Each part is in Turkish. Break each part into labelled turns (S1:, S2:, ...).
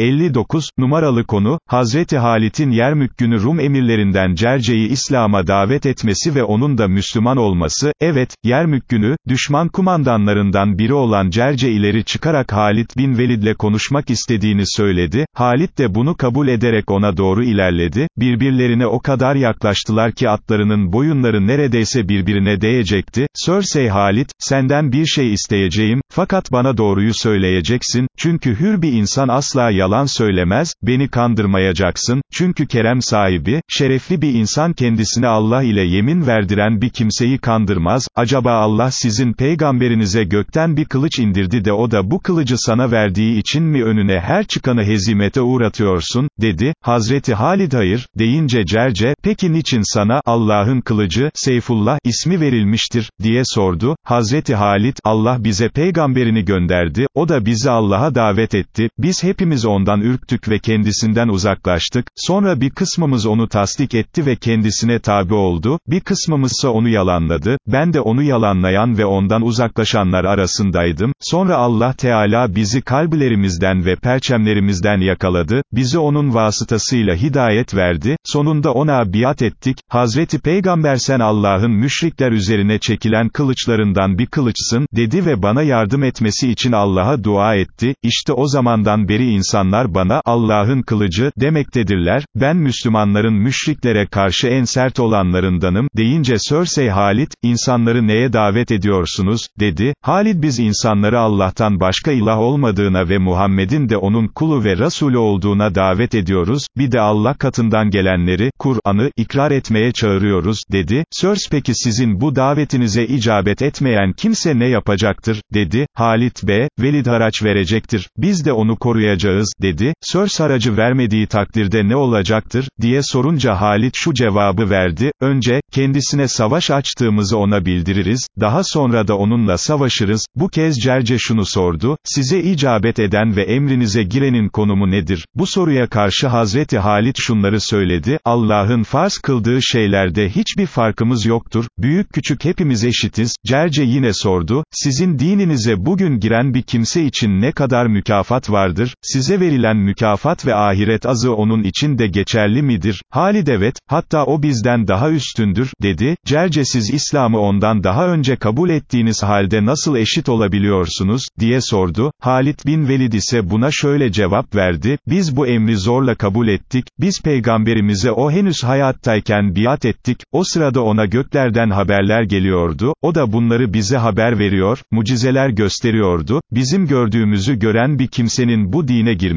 S1: 59, numaralı konu, Hazreti Halit'in Yermük günü Rum emirlerinden Cerce'yi İslam'a davet etmesi ve onun da Müslüman olması, evet, Yermük günü, düşman kumandanlarından biri olan Cerce ileri çıkarak Halit bin Velid'le konuşmak istediğini söyledi, Halit de bunu kabul ederek ona doğru ilerledi, birbirlerine o kadar yaklaştılar ki atlarının boyunları neredeyse birbirine değecekti, Sörsey Halit, senden bir şey isteyeceğim, fakat bana doğruyu söyleyeceksin, çünkü hür bir insan asla yalan söylemez, beni kandırmayacaksın, çünkü kerem sahibi, şerefli bir insan kendisine Allah ile yemin verdiren bir kimseyi kandırmaz, acaba Allah sizin peygamberinize gökten bir kılıç indirdi de o da bu kılıcı sana verdiği için mi önüne her çıkanı hezimete uğratıyorsun, dedi, Hazreti Halid hayır, deyince Cerce, peki niçin sana, Allah'ın kılıcı, Seyfullah, ismi verilmiştir, diye sordu, Hazreti Halid, Allah bize peygamberini gönderdi, o da bizi Allah'a davet etti, biz hepimiz ondan ürktük ve kendisinden uzaklaştık, sonra bir kısmımız onu tasdik etti ve kendisine tabi oldu, bir kısmımızsa onu yalanladı, ben de onu yalanlayan ve ondan uzaklaşanlar arasındaydım, sonra Allah Teala bizi kalbilerimizden ve perçemlerimizden yakaladı, bizi onun vasıtasıyla hidayet verdi, sonunda ona biat ettik, Hazreti Peygamber sen Allah'ın müşrikler üzerine çekilen kılıçlarından bir kılıçsın, dedi ve bana yardım etmesi için Allah'a dua etti, işte o zamandan beri insanlar bana, Allah'ın kılıcı, demektedirler, ben Müslümanların müşriklere karşı en sert olanlarındanım, deyince Sörsey Halit, insanları neye davet ediyorsunuz, dedi, Halid biz insanları Allah'tan başka ilah olmadığına ve Muhammed'in de onun kulu ve Resulü olduğuna davet ediyoruz, bir de Allah katından gelenleri, Kur'an'ı, ikrar etmeye çağırıyoruz, dedi, Sörs peki sizin bu davetinize icabet etmeyen kimse ne yapacaktır, dedi, Halit B, Velid haraç verecektir, biz de onu koruyacağız, dedi, Sörs haracı vermediği takdirde ne olacaktır, diye sorunca Halit şu cevabı verdi, önce, kendisine savaş açtığımızı ona bildiririz, daha sonra da onunla savaşırız, bu kez Cerce şunu sordu, size icabet eden ve emrinize girenin konumu nedir, bu soruya karşı Hazreti Halit şunları söyledi, Allah'ın farz kıldığı şeylerde hiçbir farkımız yoktur, büyük küçük hepimiz eşitiz, Cerce yine sordu, sizin dininize bugün giren bir kimse için ne kadar mükafat vardır, size verilen mükafat ve ahiret azı onun için de geçerli midir? Halid evet, hatta o bizden daha üstündür, dedi, Cerce siz İslam'ı ondan daha önce kabul ettiğiniz halde nasıl eşit olabiliyorsunuz, diye sordu, Halid bin Velid ise buna şöyle cevap verdi, biz bu emri zorla kabul ettik, biz peygamberimize o henüz hayattayken biat ettik, o sırada ona göklerden haberler geliyordu, o da bunları bize haber veriyor, mucizeler gösteriyordu, bizim gördüğümüzü gören bir kimsenin bu dine girmesi,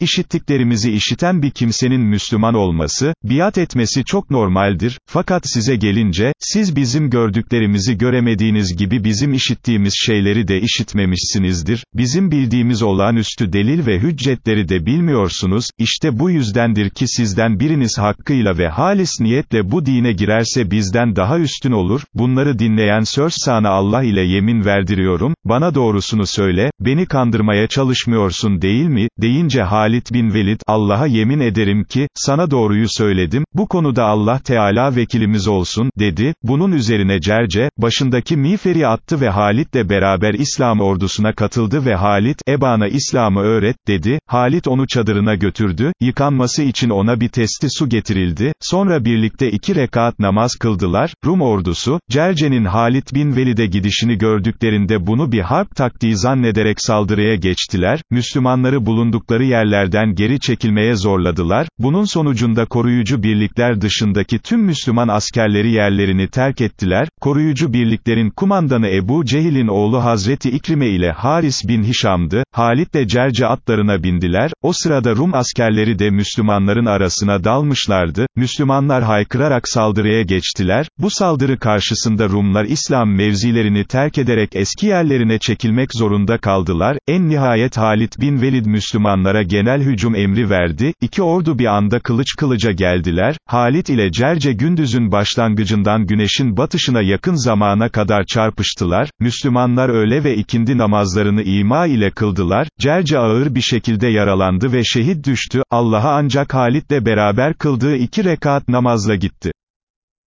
S1: işittiklerimizi işiten bir kimsenin Müslüman olması, biat etmesi çok normaldir, fakat size gelince, siz bizim gördüklerimizi göremediğiniz gibi bizim işittiğimiz şeyleri de işitmemişsinizdir, bizim bildiğimiz olağanüstü delil ve hüccetleri de bilmiyorsunuz, işte bu yüzdendir ki sizden biriniz hakkıyla ve halis niyetle bu dine girerse bizden daha üstün olur, bunları dinleyen söz sana Allah ile yemin verdiriyorum, bana doğrusunu söyle, beni kandırmaya çalışmıyorsun değil mi, deyince Halit bin Velid, Allah'a yemin ederim ki, sana doğruyu söyledim, bu konuda Allah Teala vekilimiz olsun, dedi, bunun üzerine Cerce, başındaki miğferi attı ve Halit'le beraber İslam ordusuna katıldı ve Halit, Eban'a İslam'ı öğret, dedi, Halit onu çadırına götürdü, yıkanması için ona bir testi su getirildi, sonra birlikte iki rekat namaz kıldılar, Rum ordusu, Cerce'nin Halit bin Velid'e gidişini gördüklerinde bunu bir harp taktiği zannederek saldırıya geçtiler, Müslümanları bulundukları yerlerden geri çekilmeye zorladılar, bunun sonucunda koruyucu birlikler dışındaki tüm Müslüman askerleri yerlerini terk ettiler, koruyucu birliklerin kumandanı Ebu Cehil'in oğlu Hazreti İkrime ile Haris bin Hişam'dı, Halit de Cerce atlarına bindiler, o sırada Rum askerleri de Müslümanların arasına dalmışlardı, Müslümanlar haykırarak saldırıya geçtiler, bu saldırı karşısında Rumlar İslam mevzilerini terk ederek eski yerlerine çekilmek zorunda kaldılar, en nihayet Halit bin Velid Müslümanlara genel hücum emri verdi, iki ordu bir anda kılıç kılıca geldiler, Halit ile Cerce gündüzün başlangıcından güneşin batışına yakın zamana kadar çarpıştılar, Müslümanlar öğle ve ikindi namazlarını ima ile kıldılar, Cerce ağır bir şekilde yaralandı ve şehit düştü, Allah'a ancak Halit'le beraber kıldığı iki rekat namazla gitti.